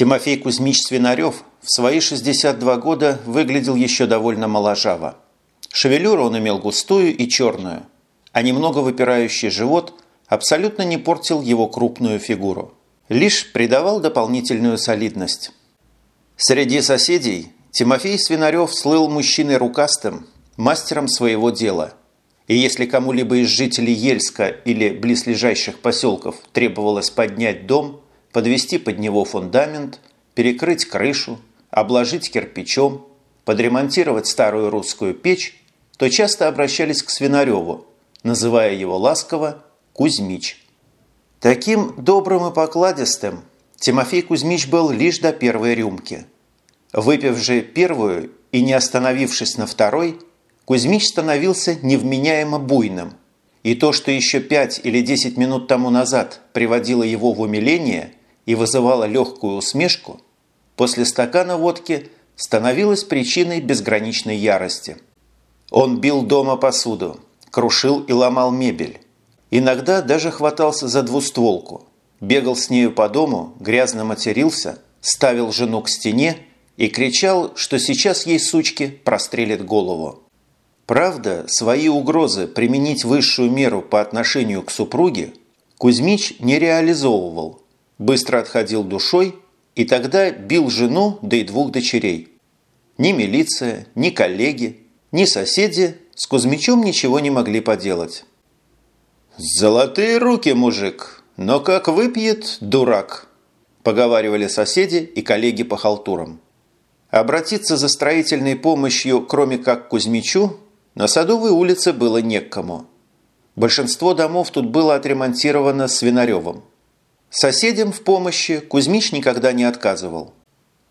Тимофей Кузьмич Свинарев в свои 62 года выглядел еще довольно моложаво. Шевелюру он имел густую и черную, а немного выпирающий живот абсолютно не портил его крупную фигуру. Лишь придавал дополнительную солидность. Среди соседей Тимофей Свинарев слыл мужчиной рукастым, мастером своего дела. И если кому-либо из жителей Ельска или близлежащих поселков требовалось поднять дом, подвести под него фундамент, перекрыть крышу, обложить кирпичом, подремонтировать старую русскую печь, то часто обращались к Свинареву, называя его ласково Кузьмич. Таким добрым и покладистым Тимофей Кузьмич был лишь до первой рюмки. Выпив же первую и не остановившись на второй, Кузьмич становился невменяемо буйным. И то, что еще пять или десять минут тому назад приводило его в умиление и вызывало легкую усмешку, после стакана водки становилось причиной безграничной ярости – он бил дома посуду, крушил и ломал мебель. Иногда даже хватался за двустволку, бегал с нею по дому, грязно матерился, ставил жену к стене и кричал, что сейчас ей, сучки, прострелит голову. Правда, свои угрозы применить высшую меру по отношению к супруге Кузьмич не реализовывал, быстро отходил душой и тогда бил жену да и двух дочерей. Ни милиция, ни коллеги, ни соседи с Кузьмичом ничего не могли поделать. «Золотые руки, мужик, но как выпьет, дурак!» – поговаривали соседи и коллеги по халтурам. Обратиться за строительной помощью, кроме как к Кузьмичу, на Садовой улице было некому. Большинство домов тут было отремонтировано Свинаревым. Соседям в помощи Кузьмич никогда не отказывал –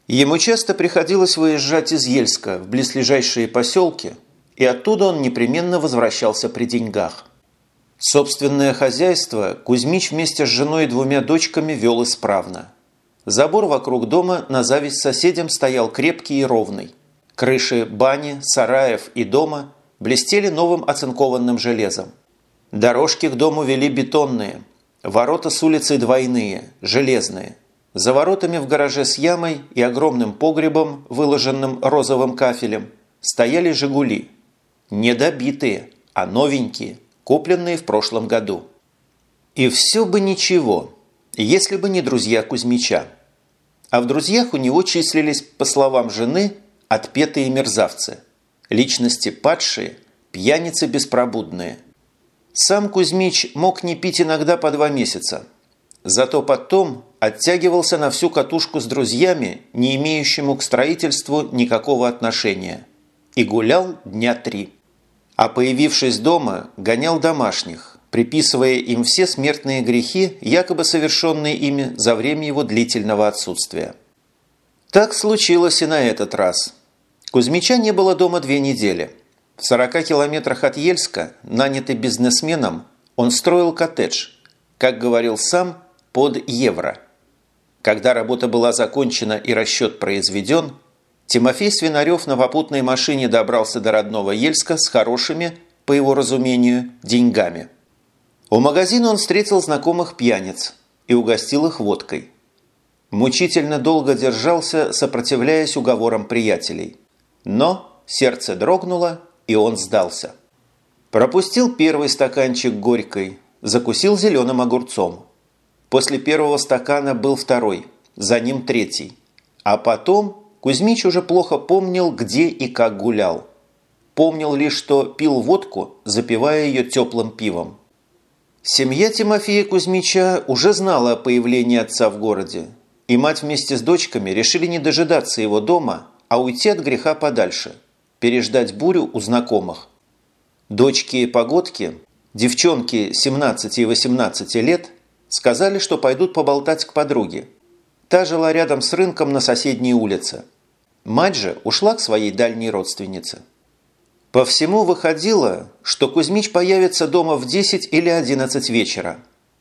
Ему часто приходилось выезжать из Ельска в близлежащие поселки, и оттуда он непременно возвращался при деньгах. Собственное хозяйство Кузьмич вместе с женой и двумя дочками вел исправно. Забор вокруг дома на зависть соседям стоял крепкий и ровный. Крыши бани, сараев и дома блестели новым оцинкованным железом. Дорожки к дому вели бетонные, ворота с улицы двойные, железные – за воротами в гараже с ямой и огромным погребом, выложенным розовым кафелем, стояли «Жигули». Не добитые, а новенькие, купленные в прошлом году. И все бы ничего, если бы не друзья Кузьмича. А в друзьях у него числились, по словам жены, отпетые мерзавцы, личности падшие, пьяницы беспробудные. Сам Кузьмич мог не пить иногда по два месяца – Зато потом оттягивался на всю катушку с друзьями, не имеющему к строительству никакого отношения, и гулял дня три. А появившись дома, гонял домашних, приписывая им все смертные грехи, якобы совершенные ими за время его длительного отсутствия. Так случилось и на этот раз. Кузьмича не было дома две недели. В 40 километрах от Ельска, нанятый бизнесменом, он строил коттедж. Как говорил сам, под евро. Когда работа была закончена и расчет произведен, Тимофей Свинарев на попутной машине добрался до родного Ельска с хорошими, по его разумению, деньгами. У магазина он встретил знакомых пьяниц и угостил их водкой. Мучительно долго держался, сопротивляясь уговорам приятелей. Но сердце дрогнуло, и он сдался. Пропустил первый стаканчик горькой, закусил зеленым огурцом – После первого стакана был второй, за ним третий. А потом Кузьмич уже плохо помнил, где и как гулял. Помнил лишь, что пил водку, запивая ее теплым пивом. Семья Тимофея Кузьмича уже знала о появлении отца в городе, и мать вместе с дочками решили не дожидаться его дома, а уйти от греха подальше, переждать бурю у знакомых. Дочки и погодки, девчонки 17 и 18 лет – Сказали, что пойдут поболтать к подруге. Та жила рядом с рынком на соседней улице. Мать же ушла к своей дальней родственнице. По всему выходило, что Кузьмич появится дома в 10 или 11 вечера.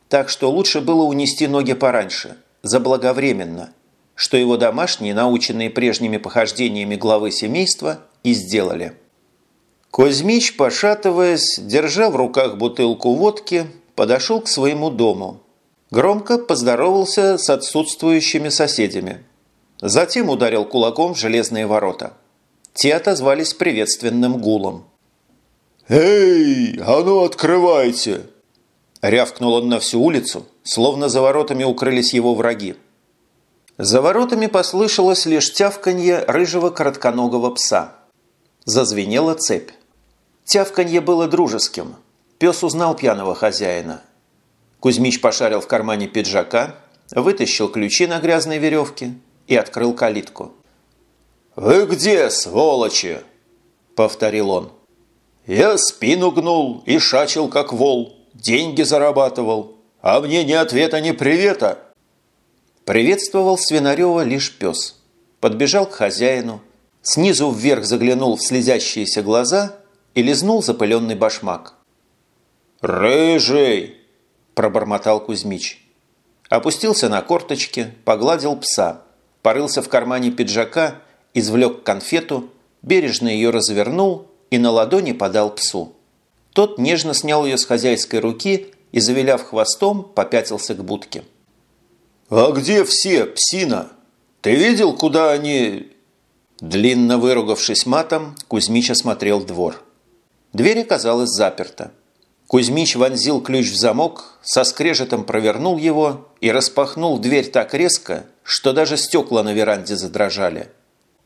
Так что лучше было унести ноги пораньше, заблаговременно, что его домашние, наученные прежними похождениями главы семейства, и сделали. Кузьмич, пошатываясь, держа в руках бутылку водки, подошел к своему дому – Громко поздоровался с отсутствующими соседями. Затем ударил кулаком в железные ворота. Те отозвались приветственным гулом. «Эй, а ну открывайте!» Рявкнул он на всю улицу, словно за воротами укрылись его враги. За воротами послышалось лишь тявканье рыжего коротконогого пса. Зазвенела цепь. Тявканье было дружеским. Пес узнал пьяного хозяина. Кузьмич пошарил в кармане пиджака, вытащил ключи на грязной веревке и открыл калитку. «Вы где, сволочи?» – повторил он. «Я спину гнул и шачил, как вол, деньги зарабатывал, а мне ни ответа, ни привета». Приветствовал Свинарева лишь пес. Подбежал к хозяину, снизу вверх заглянул в слезящиеся глаза и лизнул запыленный башмак. «Рыжий!» – пробормотал Кузьмич. Опустился на корточки, погладил пса, порылся в кармане пиджака, извлек конфету, бережно ее развернул и на ладони подал псу. Тот нежно снял ее с хозяйской руки и, завиляв хвостом, попятился к будке. «А где все, псина? Ты видел, куда они...» Длинно выругавшись матом, Кузьмич осмотрел двор. Дверь оказалась заперта. Кузьмич вонзил ключ в замок, со скрежетом провернул его и распахнул дверь так резко, что даже стекла на веранде задрожали.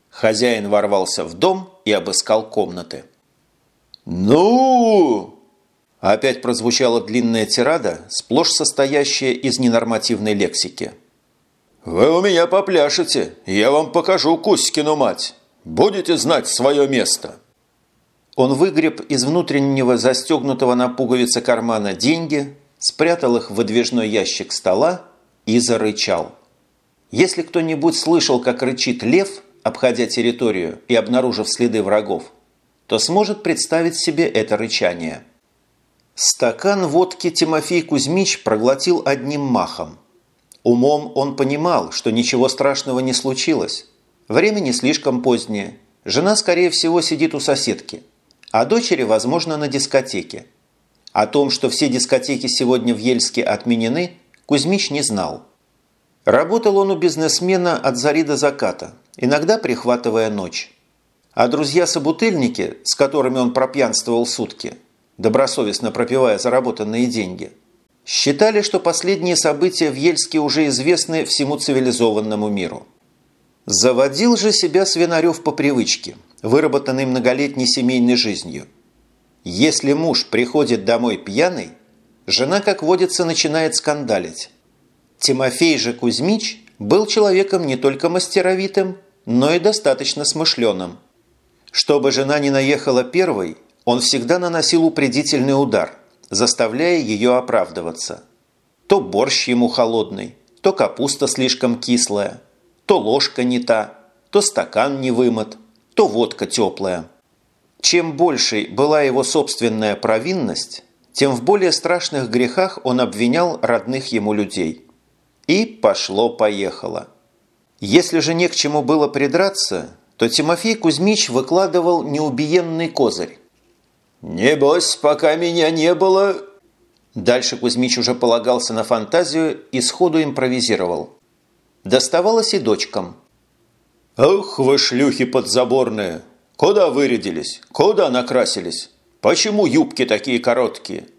Хозяин ворвался в дом и обыскал комнаты. «Ну!» Опять прозвучала длинная тирада, сплошь состоящая из ненормативной лексики. «Вы у меня попляшете, я вам покажу Кузькину мать. Будете знать свое место». Он выгреб из внутреннего застегнутого на пуговицы кармана деньги, спрятал их в выдвижной ящик стола и зарычал. Если кто-нибудь слышал, как рычит лев, обходя территорию и обнаружив следы врагов, то сможет представить себе это рычание – Стакан водки Тимофей Кузьмич проглотил одним махом. Умом он понимал, что ничего страшного не случилось. Время не слишком позднее. Жена, скорее всего, сидит у соседки. А дочери, возможно, на дискотеке. О том, что все дискотеки сегодня в Ельске отменены, Кузьмич не знал. Работал он у бизнесмена от зари до заката, иногда прихватывая ночь. А друзья-собутыльники, с которыми он пропьянствовал сутки – добросовестно пропивая заработанные деньги, считали, что последние события в Ельске уже известны всему цивилизованному миру. Заводил же себя Свинарев по привычке, выработанной многолетней семейной жизнью. Если муж приходит домой пьяный, жена, как водится, начинает скандалить. Тимофей же Кузьмич был человеком не только мастеровитым, но и достаточно смышленым. Чтобы жена не наехала первой, он всегда наносил упредительный удар, заставляя ее оправдываться. То борщ ему холодный, то капуста слишком кислая, то ложка не та, то стакан не вымыт, то водка теплая. Чем большей была его собственная провинность, тем в более страшных грехах он обвинял родных ему людей. И пошло-поехало. Если же не к чему было придраться, то Тимофей Кузьмич выкладывал неубиенный козырь. «Небось, пока меня не было...» Дальше Кузьмич уже полагался на фантазию и сходу импровизировал. Доставалось и дочкам. «Ах вы шлюхи подзаборные! Куда вырядились? Куда накрасились? Почему юбки такие короткие?»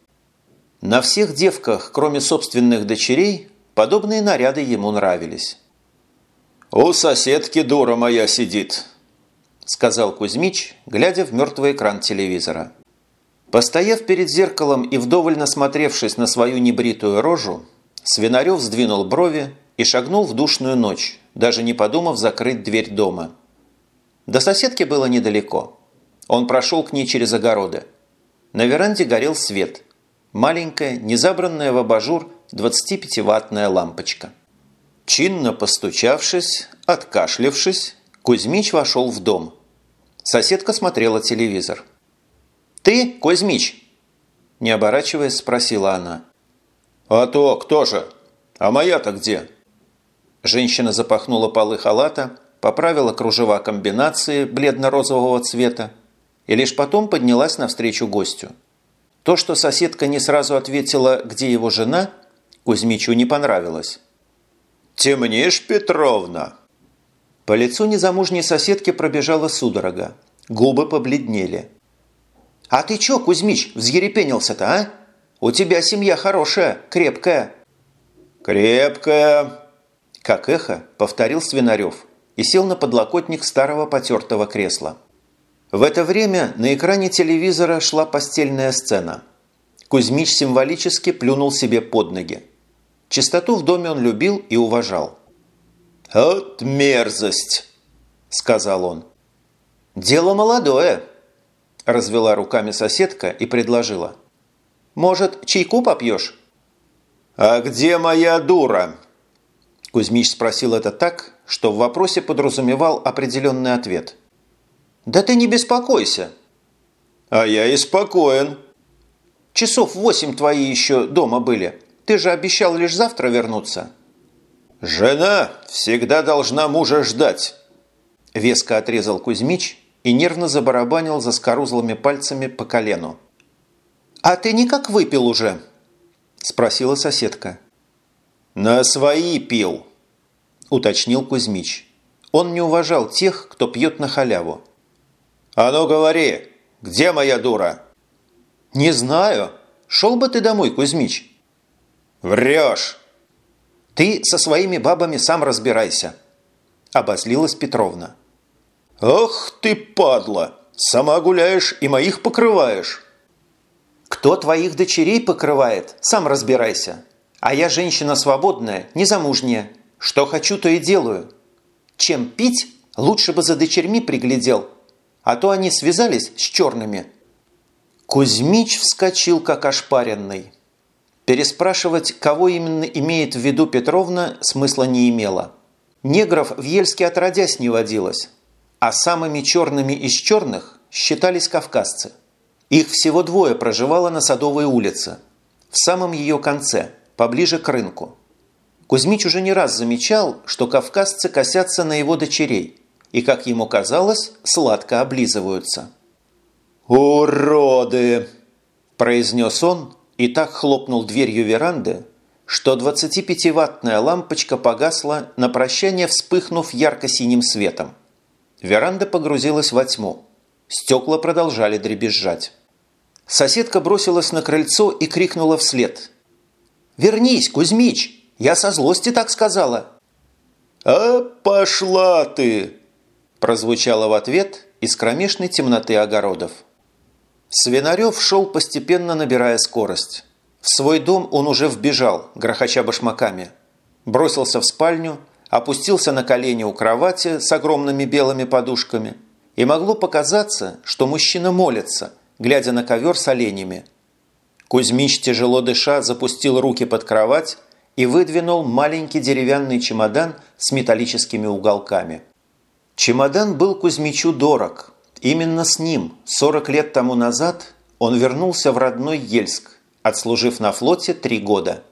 На всех девках, кроме собственных дочерей, подобные наряды ему нравились. «У соседки дура моя сидит», – сказал Кузьмич, глядя в мертвый экран телевизора. Постояв перед зеркалом и вдоволь насмотревшись на свою небритую рожу, Свинарев сдвинул брови и шагнул в душную ночь, даже не подумав закрыть дверь дома. До соседки было недалеко. Он прошел к ней через огороды. На веранде горел свет. Маленькая, незабранная в абажур 25-ваттная лампочка. Чинно постучавшись, откашлившись, Кузьмич вошел в дом. Соседка смотрела телевизор. «Ты, Кузьмич?» Не оборачиваясь, спросила она. «А то кто же? А моя-то где?» Женщина запахнула полы халата, поправила кружева комбинации бледно-розового цвета и лишь потом поднялась навстречу гостю. То, что соседка не сразу ответила, где его жена, Кузьмичу не понравилось. «Темнишь, Петровна?» По лицу незамужней соседки пробежала судорога. Губы побледнели. «А ты чё, Кузьмич, взъерепенился-то, а? У тебя семья хорошая, крепкая». «Крепкая!» Как эхо повторил Свинарев и сел на подлокотник старого потертого кресла. В это время на экране телевизора шла постельная сцена. Кузьмич символически плюнул себе под ноги. Чистоту в доме он любил и уважал. «От мерзость!» – сказал он. «Дело молодое!» – развела руками соседка и предложила. «Может, чайку попьешь?» «А где моя дура?» Кузьмич спросил это так, что в вопросе подразумевал определенный ответ. «Да ты не беспокойся!» «А я и спокоен!» «Часов восемь твои еще дома были. Ты же обещал лишь завтра вернуться». «Жена всегда должна мужа ждать», – веско отрезал Кузьмич и нервно забарабанил за скорузлыми пальцами по колену. «А ты никак выпил уже?» – спросила соседка. «На свои пил», – уточнил Кузьмич. Он не уважал тех, кто пьет на халяву. «А ну говори, где моя дура?» «Не знаю. Шел бы ты домой, Кузьмич». «Врешь!» «Ты со своими бабами сам разбирайся», – обозлилась Петровна. «Ох ты, падла! Сама гуляешь и моих покрываешь!» «Кто твоих дочерей покрывает, сам разбирайся. А я женщина свободная, незамужняя. Что хочу, то и делаю. Чем пить, лучше бы за дочерьми приглядел, а то они связались с черными». Кузьмич вскочил, как ошпаренный. Переспрашивать, кого именно имеет в виду Петровна, смысла не имело. Негров в Ельске отродясь не водилось, а самыми черными из черных считались кавказцы. Их всего двое проживало на Садовой улице, в самом ее конце, поближе к рынку. Кузьмич уже не раз замечал, что кавказцы косятся на его дочерей и, как ему казалось, сладко облизываются. «Уроды!» – произнес он, и так хлопнул дверью веранды, что 25-ваттная лампочка погасла, на прощание вспыхнув ярко-синим светом. Веранда погрузилась во тьму. Стекла продолжали дребезжать. Соседка бросилась на крыльцо и крикнула вслед. «Вернись, Кузьмич! Я со злости так сказала!» «А пошла ты!» прозвучало в ответ из кромешной темноты огородов. Свинарев шел постепенно, набирая скорость. В свой дом он уже вбежал, грохоча башмаками. Бросился в спальню, опустился на колени у кровати с огромными белыми подушками. И могло показаться, что мужчина молится, глядя на ковер с оленями. Кузьмич, тяжело дыша, запустил руки под кровать и выдвинул маленький деревянный чемодан с металлическими уголками. Чемодан был Кузьмичу дорог – Именно с ним 40 лет тому назад он вернулся в родной Ельск, отслужив на флоте три года.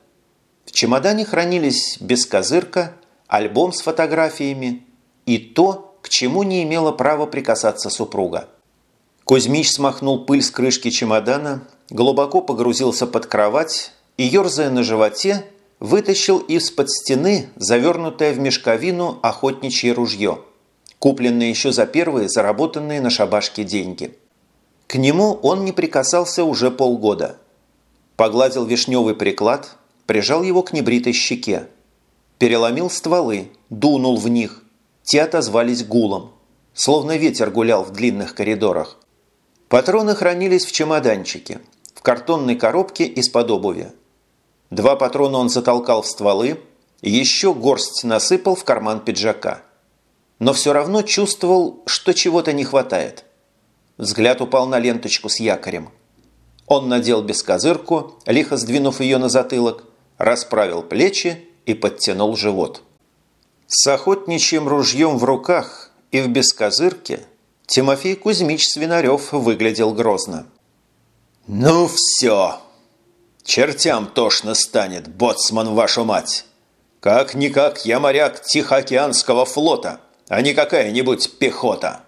В чемодане хранились бескозырка, альбом с фотографиями и то, к чему не имела права прикасаться супруга. Кузьмич смахнул пыль с крышки чемодана, глубоко погрузился под кровать и, ерзая на животе, вытащил из-под стены завернутое в мешковину охотничье ружье – купленные еще за первые заработанные на шабашке деньги. К нему он не прикасался уже полгода. Погладил вишневый приклад, прижал его к небритой щеке. Переломил стволы, дунул в них. Те отозвались гулом, словно ветер гулял в длинных коридорах. Патроны хранились в чемоданчике, в картонной коробке из-под обуви. Два патрона он затолкал в стволы, еще горсть насыпал в карман пиджака – но все равно чувствовал, что чего-то не хватает. Взгляд упал на ленточку с якорем. Он надел бескозырку, лихо сдвинув ее на затылок, расправил плечи и подтянул живот. С охотничьим ружьем в руках и в бескозырке Тимофей Кузьмич Свинарев выглядел грозно. «Ну все! Чертям тошно станет, боцман вашу мать! Как-никак я моряк Тихоокеанского флота!» а не какая-нибудь пехота.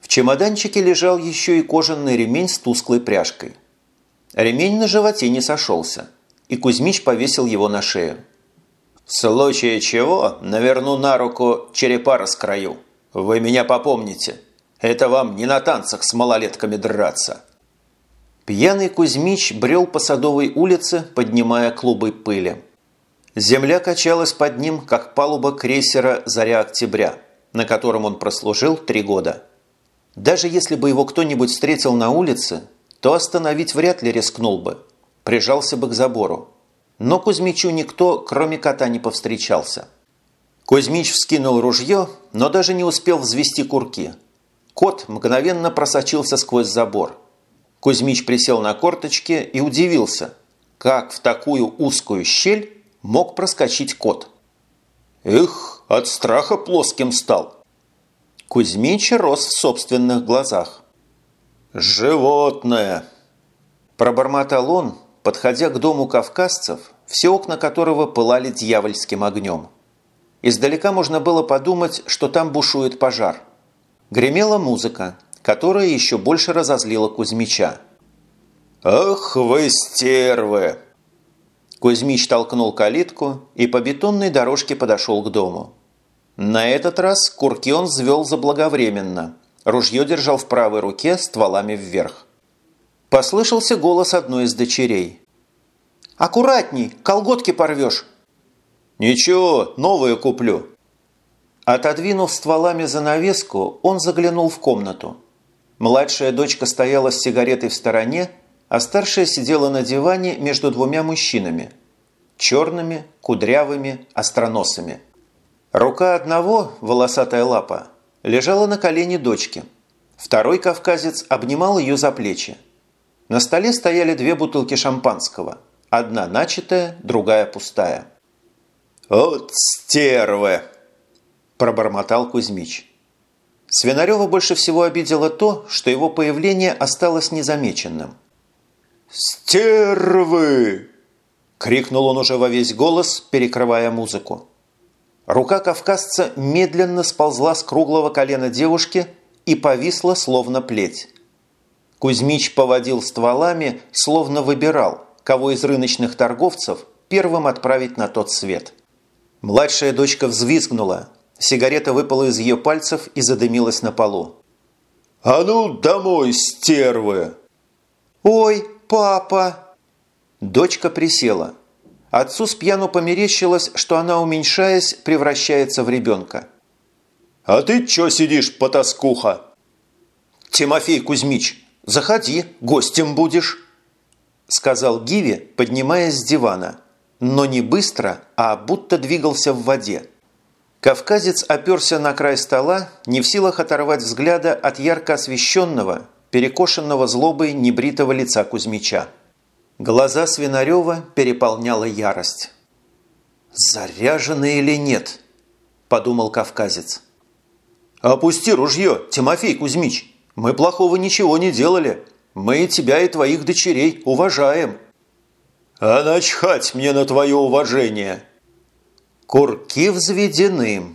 В чемоданчике лежал еще и кожаный ремень с тусклой пряжкой. Ремень на животе не сошелся, и Кузьмич повесил его на шею. В случае чего наверну на руку черепа раскрою. Вы меня попомните. Это вам не на танцах с малолетками драться. Пьяный Кузьмич брел по Садовой улице, поднимая клубы пыли. Земля качалась под ним, как палуба крейсера «Заря октября», на котором он прослужил три года. Даже если бы его кто-нибудь встретил на улице, то остановить вряд ли рискнул бы, прижался бы к забору. Но Кузьмичу никто, кроме кота, не повстречался. Кузьмич вскинул ружье, но даже не успел взвести курки. Кот мгновенно просочился сквозь забор. Кузьмич присел на корточки и удивился, как в такую узкую щель мог проскочить кот. Эх, от страха плоским стал. Кузьмич рос в собственных глазах. «Животное!» Пробормотал он, подходя к дому кавказцев, все окна которого пылали дьявольским огнем. Издалека можно было подумать, что там бушует пожар. Гремела музыка, которая еще больше разозлила Кузьмича. «Ах вы стервы!» Кузьмич толкнул калитку и по бетонной дорожке подошел к дому. На этот раз курки он взвел заблаговременно. Ружье держал в правой руке стволами вверх. Послышался голос одной из дочерей. «Аккуратней, колготки порвешь!» «Ничего, новые куплю!» Отодвинув стволами занавеску, он заглянул в комнату. Младшая дочка стояла с сигаретой в стороне а старшая сидела на диване между двумя мужчинами – черными, кудрявыми, остроносыми. Рука одного, волосатая лапа, лежала на колене дочки. Второй кавказец обнимал ее за плечи. На столе стояли две бутылки шампанского. Одна начатая, другая пустая. «Вот стервы!» – пробормотал Кузьмич. Свинарева больше всего обидело то, что его появление осталось незамеченным – «Стервы!» – крикнул он уже во весь голос, перекрывая музыку. Рука кавказца медленно сползла с круглого колена девушки и повисла, словно плеть. Кузьмич поводил стволами, словно выбирал, кого из рыночных торговцев первым отправить на тот свет. Младшая дочка взвизгнула. Сигарета выпала из ее пальцев и задымилась на полу. «А ну, домой, стервы!» «Ой!» «Папа!» Дочка присела. Отцу с пьяну померещилось, что она, уменьшаясь, превращается в ребенка. «А ты чё сидишь, потаскуха?» «Тимофей Кузьмич, заходи, гостем будешь», сказал Гиви, поднимаясь с дивана, но не быстро, а будто двигался в воде. Кавказец оперся на край стола, не в силах оторвать взгляда от ярко освещенного, перекошенного злобой небритого лица Кузьмича. Глаза Свинарева переполняла ярость. «Заряжены или нет?» – подумал кавказец. «Опусти ружье, Тимофей Кузьмич! Мы плохого ничего не делали. Мы тебя и твоих дочерей уважаем». «А начхать мне на твое уважение!» «Курки взведены».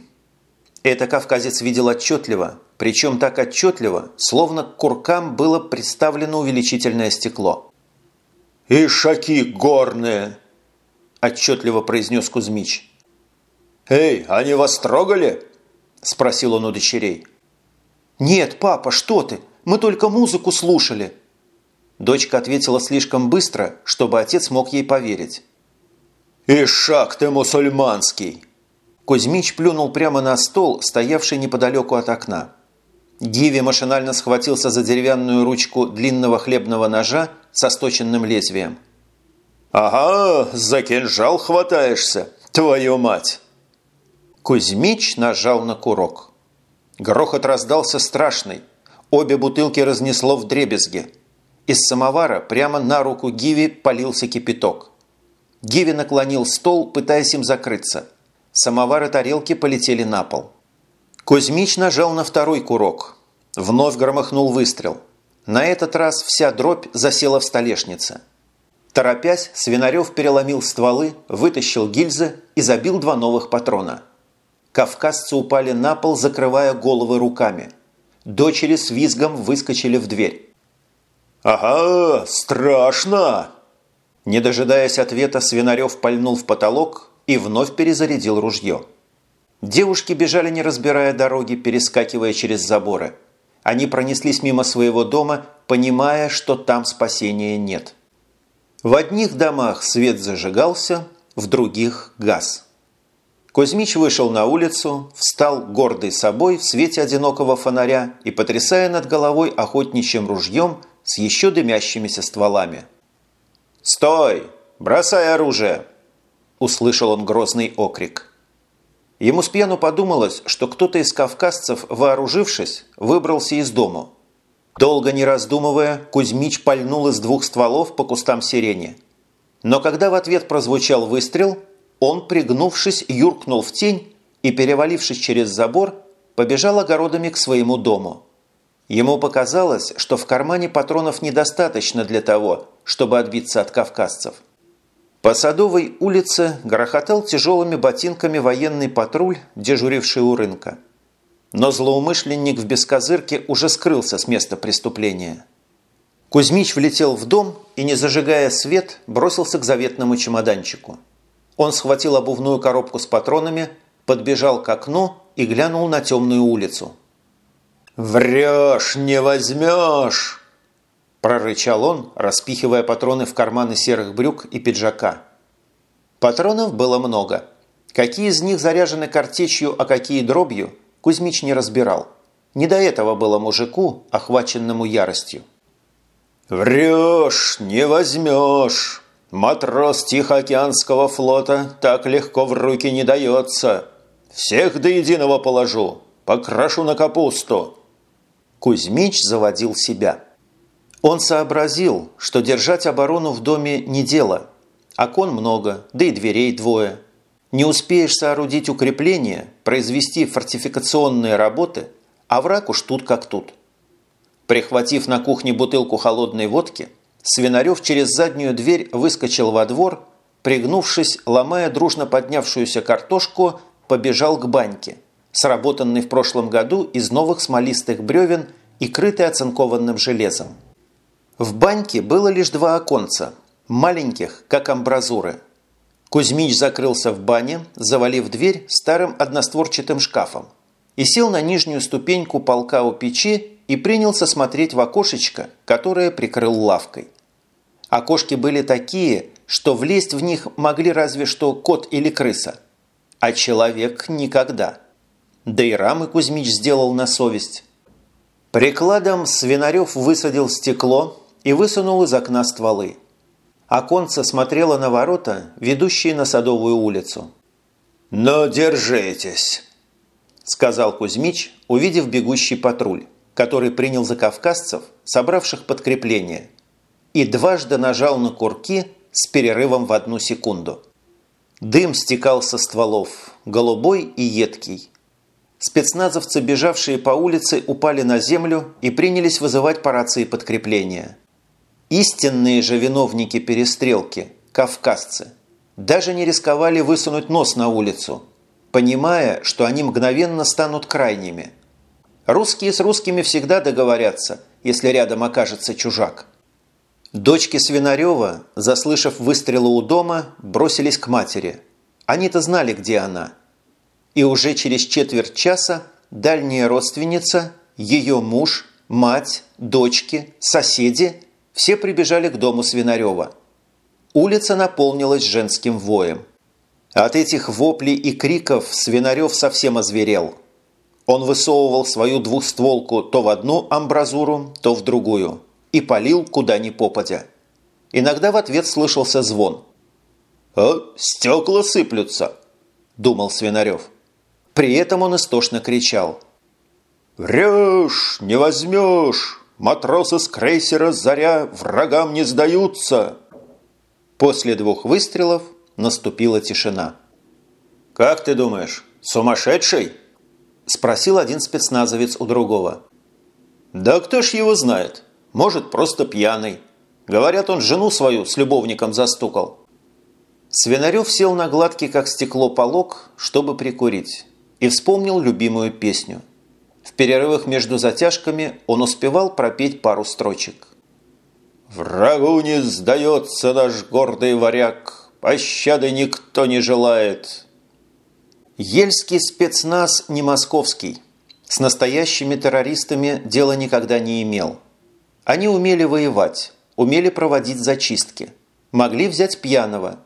Это кавказец видел отчетливо, причем так отчетливо, словно к куркам было представлено увеличительное стекло. «Ишаки горные!» – отчетливо произнес Кузьмич. «Эй, они вас трогали?» – спросил он у дочерей. «Нет, папа, что ты? Мы только музыку слушали!» Дочка ответила слишком быстро, чтобы отец мог ей поверить. «Ишак ты мусульманский!» Кузьмич плюнул прямо на стол, стоявший неподалеку от окна. Гиви машинально схватился за деревянную ручку длинного хлебного ножа со сточенным лезвием. «Ага, за кинжал хватаешься, твою мать!» Кузьмич нажал на курок. Грохот раздался страшный. Обе бутылки разнесло в дребезги. Из самовара прямо на руку Гиви полился кипяток. Гиви наклонил стол, пытаясь им закрыться. Самовар и тарелки полетели на пол. Кузьмич нажал на второй курок. Вновь громыхнул выстрел. На этот раз вся дробь засела в столешнице. Торопясь, Свинарев переломил стволы, вытащил гильзы и забил два новых патрона. Кавказцы упали на пол, закрывая головы руками. Дочери с визгом выскочили в дверь. «Ага, страшно!» Не дожидаясь ответа, Свинарев пальнул в потолок и вновь перезарядил ружье. Девушки бежали, не разбирая дороги, перескакивая через заборы. Они пронеслись мимо своего дома, понимая, что там спасения нет. В одних домах свет зажигался, в других – газ. Кузьмич вышел на улицу, встал гордый собой в свете одинокого фонаря и потрясая над головой охотничьим ружьем с еще дымящимися стволами. «Стой! Бросай оружие!» – услышал он грозный окрик. Ему с пьяну подумалось, что кто-то из кавказцев, вооружившись, выбрался из дому. Долго не раздумывая, Кузьмич пальнул из двух стволов по кустам сирени. Но когда в ответ прозвучал выстрел – он, пригнувшись, юркнул в тень и, перевалившись через забор, побежал огородами к своему дому. Ему показалось, что в кармане патронов недостаточно для того, чтобы отбиться от кавказцев. По Садовой улице грохотал тяжелыми ботинками военный патруль, дежуривший у рынка. Но злоумышленник в бескозырке уже скрылся с места преступления. Кузьмич влетел в дом и, не зажигая свет, бросился к заветному чемоданчику. Он схватил обувную коробку с патронами, подбежал к окну и глянул на темную улицу. «Врешь, не возьмешь!» прорычал он, распихивая патроны в карманы серых брюк и пиджака. Патронов было много. Какие из них заряжены картечью, а какие дробью, Кузьмич не разбирал. Не до этого было мужику, охваченному яростью. «Врешь, не возьмешь!» Матрос Тихоокеанского флота так легко в руки не дается. Всех до единого положу, покрашу на капусту». Кузьмич заводил себя. Он сообразил, что держать оборону в доме не дело. Окон много, да и дверей двое. Не успеешь соорудить укрепления, произвести фортификационные работы, а враг уж тут как тут. Прихватив на кухне бутылку холодной водки – Свинарев через заднюю дверь выскочил во двор, пригнувшись, ломая дружно поднявшуюся картошку, побежал к баньке, сработанной в прошлом году из новых смолистых бревен и крытой оцинкованным железом. В баньке было лишь два оконца, маленьких, как амбразуры. Кузьмич закрылся в бане, завалив дверь старым одностворчатым шкафом, и сел на нижнюю ступеньку полка у печи и принялся смотреть в окошечко, которое прикрыл лавкой. Окошки были такие, что влезть в них могли разве что кот или крыса, а человек никогда. Да и рамы Кузьмич сделал на совесть. Прикладом Свинарев высадил стекло и высунул из окна стволы. Оконце смотрело на ворота, ведущие на Садовую улицу. «Но «Ну, держитесь!» – сказал Кузьмич, увидев бегущий патруль который принял за кавказцев, собравших подкрепление, и дважды нажал на курки с перерывом в одну секунду. Дым стекал со стволов, голубой и едкий. Спецназовцы, бежавшие по улице, упали на землю и принялись вызывать по рации подкрепления. Истинные же виновники перестрелки, кавказцы, даже не рисковали высунуть нос на улицу, понимая, что они мгновенно станут крайними – Русские с русскими всегда договорятся, если рядом окажется чужак. Дочки Свинарева, заслышав выстрелы у дома, бросились к матери. Они-то знали, где она. И уже через четверть часа дальняя родственница, ее муж, мать, дочки, соседи – все прибежали к дому Свинарева. Улица наполнилась женским воем. От этих воплей и криков Свинарев совсем озверел – он высовывал свою двухстволку то в одну амбразуру, то в другую и палил куда ни попадя. Иногда в ответ слышался звон. «А стекла сыплются!» – думал Свинарев. При этом он истошно кричал. «Врешь, не возьмешь! Матросы с крейсера «Заря» врагам не сдаются!» После двух выстрелов наступила тишина. «Как ты думаешь, сумасшедший?» Спросил один спецназовец у другого. «Да кто ж его знает? Может, просто пьяный. Говорят, он жену свою с любовником застукал». Свинарев сел на гладкий, как стекло, полог, чтобы прикурить, и вспомнил любимую песню. В перерывах между затяжками он успевал пропеть пару строчек. «Врагу не сдается наш гордый варяг, пощады никто не желает. Ельский спецназ не московский. С настоящими террористами дела никогда не имел. Они умели воевать, умели проводить зачистки, могли взять пьяного,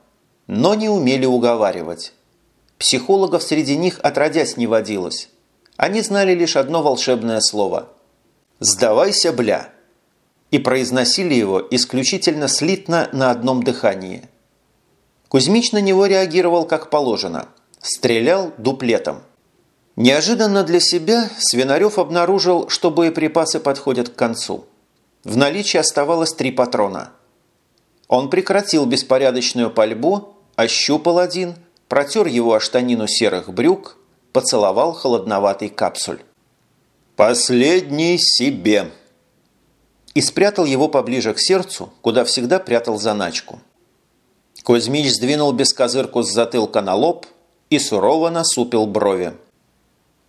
но не умели уговаривать. Психологов среди них отродясь не водилось. Они знали лишь одно волшебное слово «Сдавайся, бля!» и произносили его исключительно слитно на одном дыхании. Кузьмич на него реагировал как положено. Стрелял дуплетом. Неожиданно для себя Свинарев обнаружил, что боеприпасы подходят к концу. В наличии оставалось три патрона. Он прекратил беспорядочную пальбу, ощупал один, протер его о штанину серых брюк, поцеловал холодноватый капсуль. «Последний себе!» И спрятал его поближе к сердцу, куда всегда прятал заначку. Кузьмич сдвинул бескозырку с затылка на лоб и сурово насупил брови.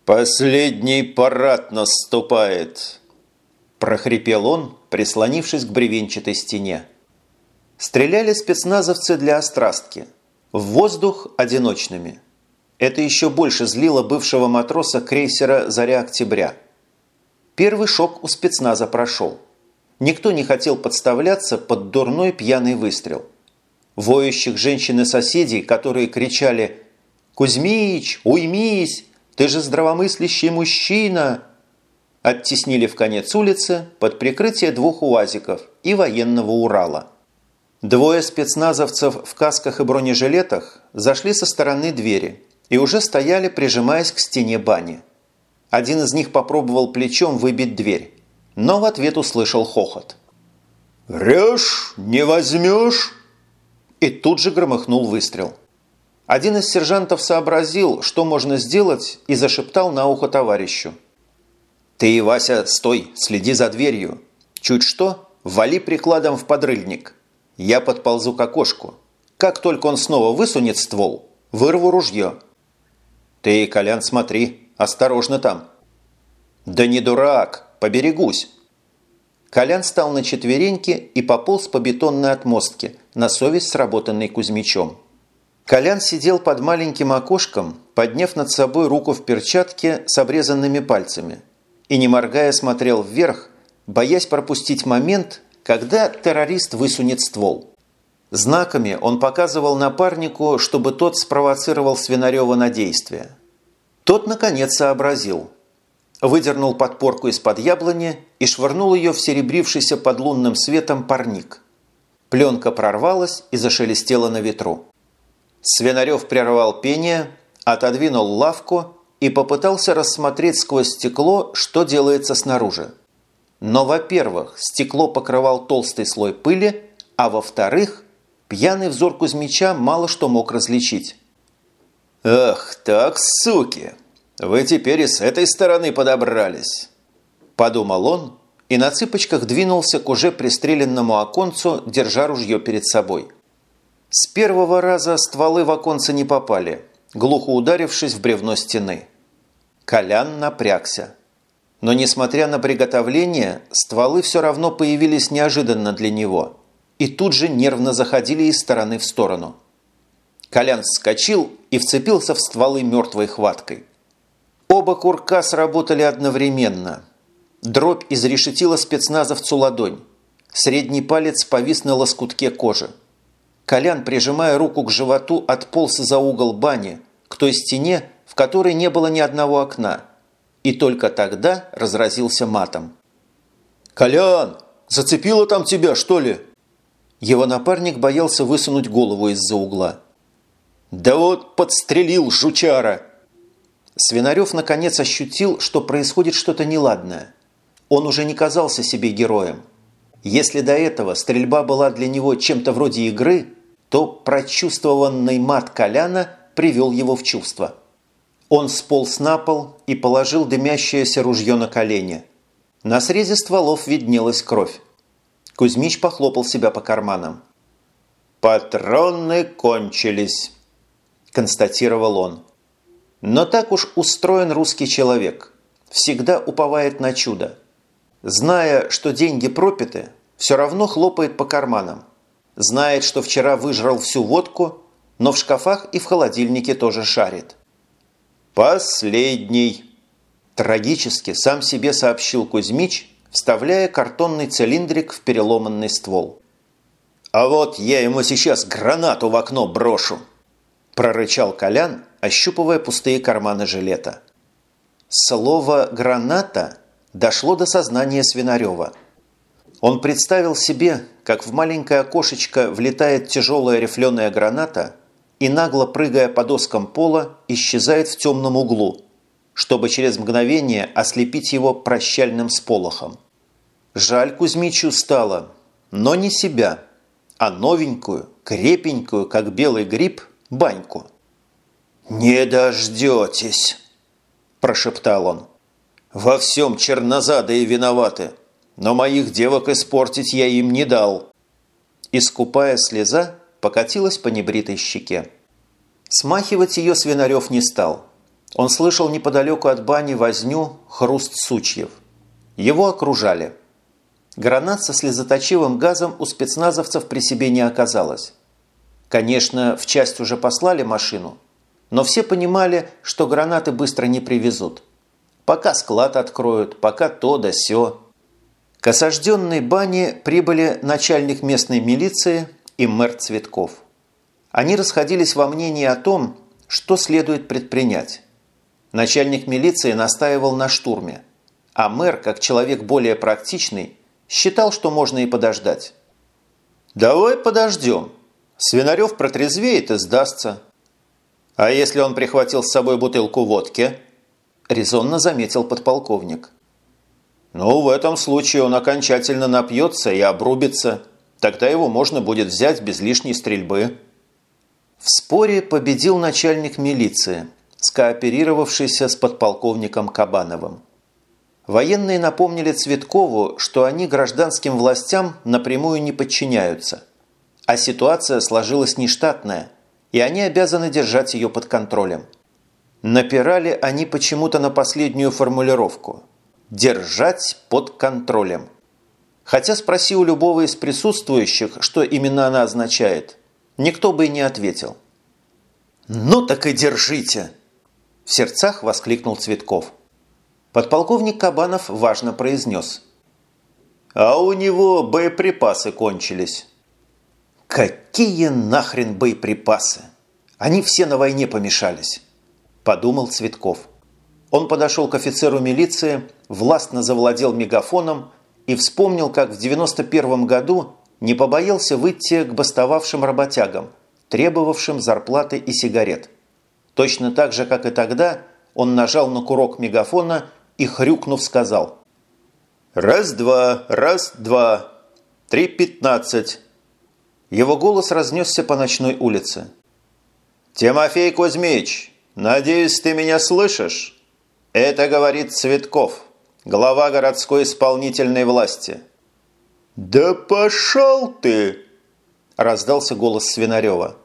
«Последний парад наступает!» прохрипел он, прислонившись к бревенчатой стене. Стреляли спецназовцы для острастки. В воздух одиночными. Это еще больше злило бывшего матроса крейсера «Заря октября». Первый шок у спецназа прошел. Никто не хотел подставляться под дурной пьяный выстрел. Воющих женщин и соседей, которые кричали «Кузьмич, уймись! Ты же здравомыслящий мужчина!» оттеснили в конец улицы под прикрытие двух УАЗиков и военного Урала. Двое спецназовцев в касках и бронежилетах зашли со стороны двери и уже стояли, прижимаясь к стене бани. Один из них попробовал плечом выбить дверь, но в ответ услышал хохот. «Решь, не возьмешь!» И тут же громыхнул выстрел. Один из сержантов сообразил, что можно сделать, и зашептал на ухо товарищу. «Ты, Вася, стой, следи за дверью. Чуть что, вали прикладом в подрыльник. Я подползу к окошку. Как только он снова высунет ствол, вырву ружье». «Ты, Колян, смотри, осторожно там». «Да не дурак, поберегусь». Колян стал на четвереньки и пополз по бетонной отмостке, на совесть сработанной Кузьмичом. Колян сидел под маленьким окошком, подняв над собой руку в перчатке с обрезанными пальцами – и, не моргая, смотрел вверх, боясь пропустить момент, когда террорист высунет ствол. Знаками он показывал напарнику, чтобы тот спровоцировал Свинарева на действие. Тот, наконец, сообразил. Выдернул подпорку из-под яблони и швырнул ее в серебрившийся под лунным светом парник. Пленка прорвалась и зашелестела на ветру. Свинарев прервал пение, отодвинул лавку и попытался рассмотреть сквозь стекло, что делается снаружи. Но, во-первых, стекло покрывал толстый слой пыли, а во-вторых, пьяный взор Кузьмича мало что мог различить. «Ах так, суки! Вы теперь и с этой стороны подобрались!» Подумал он и на цыпочках двинулся к уже пристреленному оконцу, держа ружье перед собой. С первого раза стволы в оконце не попали, глухо ударившись в бревно стены. Колян напрягся. Но, несмотря на приготовление, стволы все равно появились неожиданно для него и тут же нервно заходили из стороны в сторону. Колян вскочил и вцепился в стволы мертвой хваткой. Оба курка сработали одновременно. Дробь изрешетила спецназовцу ладонь. Средний палец повис на лоскутке кожи. Колян, прижимая руку к животу, отполз за угол бани, к той стене, в которой не было ни одного окна, и только тогда разразился матом. «Колян, зацепило там тебя, что ли?» Его напарник боялся высунуть голову из-за угла. «Да вот подстрелил жучара!» Свинарев наконец ощутил, что происходит что-то неладное. Он уже не казался себе героем. Если до этого стрельба была для него чем-то вроде игры, то прочувствованный мат Коляна привел его в чувство. Он сполз на пол и положил дымящееся ружье на колени. На срезе стволов виднелась кровь. Кузьмич похлопал себя по карманам. «Патроны кончились», – констатировал он. Но так уж устроен русский человек. Всегда уповает на чудо. Зная, что деньги пропиты, все равно хлопает по карманам. Знает, что вчера выжрал всю водку, но в шкафах и в холодильнике тоже шарит. «Последний!» – трагически сам себе сообщил Кузьмич, вставляя картонный цилиндрик в переломанный ствол. «А вот я ему сейчас гранату в окно брошу!» – прорычал Колян, ощупывая пустые карманы жилета. Слово «граната» дошло до сознания Свинарева. Он представил себе, как в маленькое окошечко влетает тяжелая рифленая граната и, нагло прыгая по доскам пола, исчезает в темном углу, чтобы через мгновение ослепить его прощальным сполохом. Жаль Кузьмичу стало, но не себя, а новенькую, крепенькую, как белый гриб, баньку. «Не дождетесь!» – прошептал он. «Во всем чернозадые виноваты, но моих девок испортить я им не дал». Искупая слеза, покатилась по небритой щеке. Смахивать ее Свинарев не стал. Он слышал неподалеку от бани возню хруст сучьев. Его окружали. Гранат со слезоточивым газом у спецназовцев при себе не оказалось. Конечно, в часть уже послали машину, но все понимали, что гранаты быстро не привезут. Пока склад откроют, пока то да сё. К осажденной бане прибыли начальник местной милиции и мэр Цветков. Они расходились во мнении о том, что следует предпринять. Начальник милиции настаивал на штурме, а мэр, как человек более практичный, считал, что можно и подождать. «Давай подождем. Свинарев протрезвеет и сдастся. А если он прихватил с собой бутылку водки?» – резонно заметил подполковник. «Ну, в этом случае он окончательно напьется и обрубится. Тогда его можно будет взять без лишней стрельбы». В споре победил начальник милиции, скооперировавшийся с подполковником Кабановым. Военные напомнили Цветкову, что они гражданским властям напрямую не подчиняются, а ситуация сложилась нештатная, и они обязаны держать ее под контролем. Напирали они почему-то на последнюю формулировку «держать под контролем». Хотя спроси у любого из присутствующих, что именно она означает, никто бы и не ответил. «Ну так и держите!» – в сердцах воскликнул Цветков. Подполковник Кабанов важно произнес. «А у него боеприпасы кончились». «Какие нахрен боеприпасы? Они все на войне помешались», – подумал Цветков. Он подошел к офицеру милиции, властно завладел мегафоном и вспомнил, как в 91 году не побоялся выйти к бастовавшим работягам, требовавшим зарплаты и сигарет. Точно так же, как и тогда, он нажал на курок мегафона и, хрюкнув, сказал «Раз-два, раз-два, три пятнадцать». Его голос разнесся по ночной улице. «Тимофей Кузьмич, надеюсь, ты меня слышишь? Это говорит Цветков» глава городской исполнительной власти. «Да пошел ты!» – раздался голос Свинарева.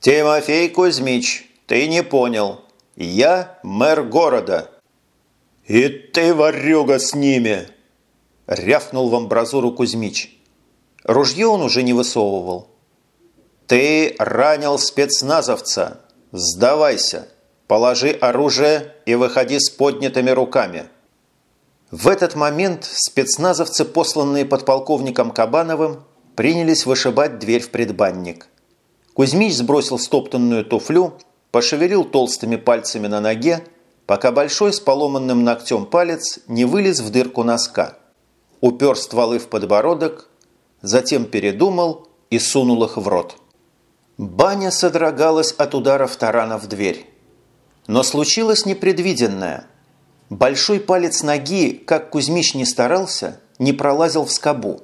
«Тимофей Кузьмич, ты не понял. Я мэр города». «И ты, ворюга, с ними!» – рявкнул в амбразуру Кузьмич. Ружье он уже не высовывал. «Ты ранил спецназовца. Сдавайся. Положи оружие и выходи с поднятыми руками». В этот момент спецназовцы, посланные подполковником Кабановым, принялись вышибать дверь в предбанник. Кузьмич сбросил стоптанную туфлю, пошевелил толстыми пальцами на ноге, пока большой с поломанным ногтем палец не вылез в дырку носка. Упер стволы в подбородок, затем передумал и сунул их в рот. Баня содрогалась от ударов тарана в дверь. Но случилось непредвиденное – Большой палец ноги, как Кузьмич не старался, не пролазил в скобу.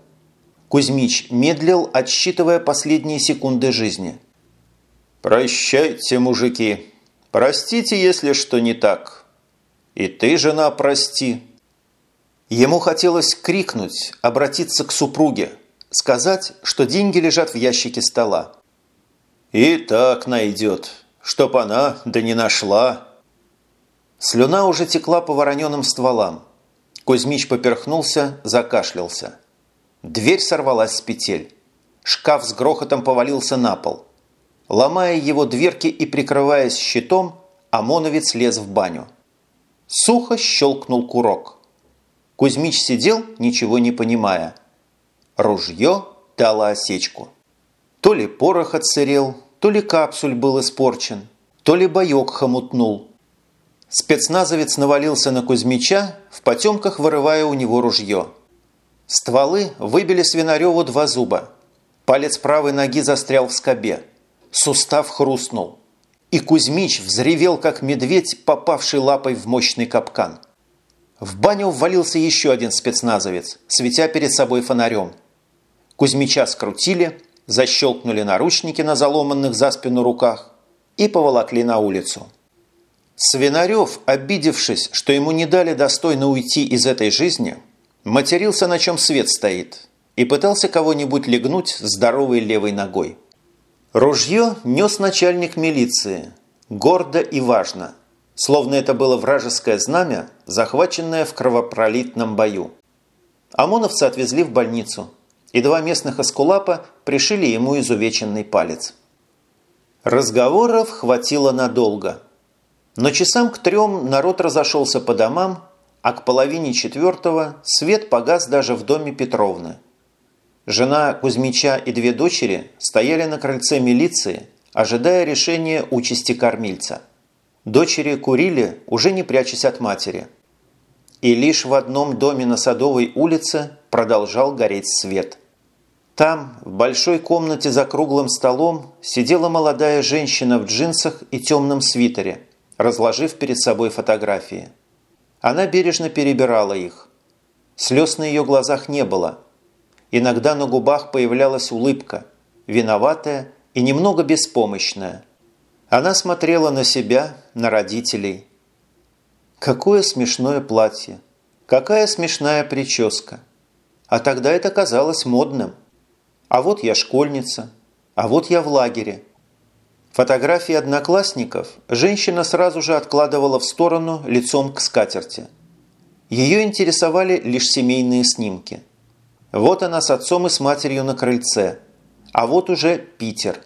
Кузьмич медлил, отсчитывая последние секунды жизни. «Прощайте, мужики. Простите, если что не так. И ты, жена, прости». Ему хотелось крикнуть, обратиться к супруге, сказать, что деньги лежат в ящике стола. «И так найдет, чтоб она да не нашла». Слюна уже текла по вороненым стволам. Кузьмич поперхнулся, закашлялся. Дверь сорвалась с петель. шкаф с грохотом повалился на пол. Ломая его дверки и прикрываясь щитом, ОМОНовец лез в баню. Сухо щелкнул курок. Кузьмич сидел, ничего не понимая. Ружье дало осечку. То ли порох отсырел, то ли капсуль был испорчен, то ли боек хомутнул. Спецназовец навалился на Кузьмича, в потемках вырывая у него ружье. Стволы выбили Свинареву два зуба. Палец правой ноги застрял в скобе. Сустав хрустнул. И Кузьмич взревел, как медведь, попавший лапой в мощный капкан. В баню ввалился еще один спецназовец, светя перед собой фонарем. Кузьмича скрутили, защелкнули наручники на заломанных за спину руках и поволокли на улицу. Свинарев, обидевшись, что ему не дали достойно уйти из этой жизни, матерился, на чем свет стоит, и пытался кого-нибудь легнуть здоровой левой ногой. Ружье нес начальник милиции, гордо и важно, словно это было вражеское знамя, захваченное в кровопролитном бою. ОМОНовца отвезли в больницу, и два местных эскулапа пришили ему изувеченный палец. Разговоров хватило надолго. Но часам к трем народ разошелся по домам, а к половине четвертого свет погас даже в доме Петровны – Жена Кузьмича и две дочери стояли на крыльце милиции, ожидая решения участи кормильца. Дочери курили, уже не прячась от матери. И лишь в одном доме на Садовой улице продолжал гореть свет. Там, в большой комнате за круглым столом, сидела молодая женщина в джинсах и темном свитере, разложив перед собой фотографии. Она бережно перебирала их. Слез на ее глазах не было – Иногда на губах появлялась улыбка, виноватая и немного беспомощная. Она смотрела на себя, на родителей. Какое смешное платье! Какая смешная прическа! А тогда это казалось модным. А вот я школьница, а вот я в лагере. Фотографии одноклассников женщина сразу же откладывала в сторону лицом к скатерти. Ее интересовали лишь семейные снимки – вот она с отцом и с матерью на крыльце. А вот уже Питер.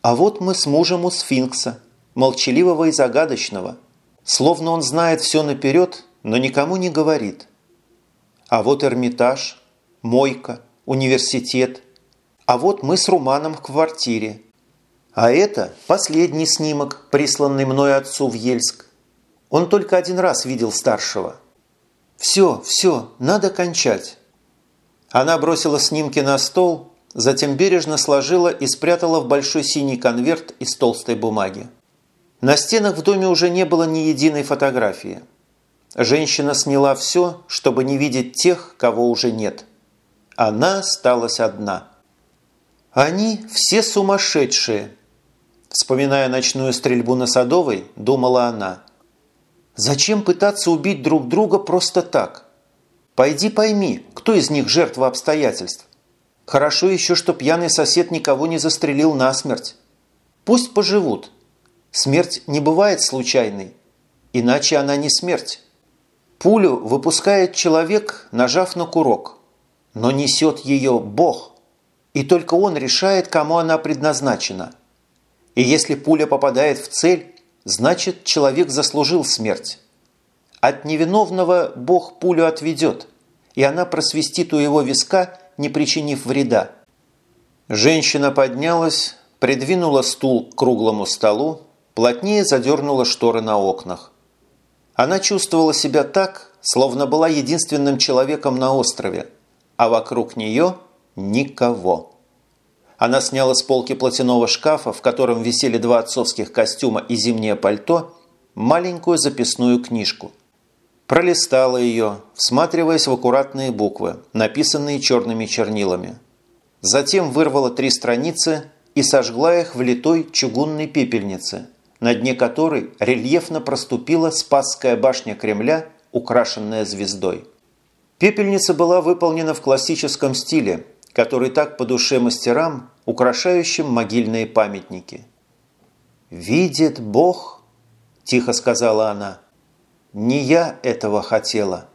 А вот мы с мужем у сфинкса, молчаливого и загадочного. Словно он знает все наперед, но никому не говорит. А вот Эрмитаж, Мойка, университет. А вот мы с Руманом в квартире. А это последний снимок, присланный мной отцу в Ельск. Он только один раз видел старшего. Все, все, надо кончать. Она бросила снимки на стол, затем бережно сложила и спрятала в большой синий конверт из толстой бумаги. На стенах в доме уже не было ни единой фотографии. Женщина сняла все, чтобы не видеть тех, кого уже нет. Она осталась одна. «Они все сумасшедшие!» Вспоминая ночную стрельбу на Садовой, думала она. «Зачем пытаться убить друг друга просто так? Пойди пойми, кто из них жертва обстоятельств. Хорошо еще, что пьяный сосед никого не застрелил насмерть. Пусть поживут. Смерть не бывает случайной, иначе она не смерть. Пулю выпускает человек, нажав на курок, но несет ее Бог, и только он решает, кому она предназначена. И если пуля попадает в цель, значит человек заслужил смерть. От невиновного Бог пулю отведет, и она просвистит у его виска, не причинив вреда. Женщина поднялась, придвинула стул к круглому столу, плотнее задернула шторы на окнах. Она чувствовала себя так, словно была единственным человеком на острове, а вокруг нее никого. Она сняла с полки платяного шкафа, в котором висели два отцовских костюма и зимнее пальто, маленькую записную книжку – Пролистала ее, всматриваясь в аккуратные буквы, написанные черными чернилами. Затем вырвала три страницы и сожгла их в литой чугунной пепельнице, на дне которой рельефно проступила Спасская башня Кремля, украшенная звездой. Пепельница была выполнена в классическом стиле, который так по душе мастерам, украшающим могильные памятники. «Видит Бог», – тихо сказала она, – не я этого хотела.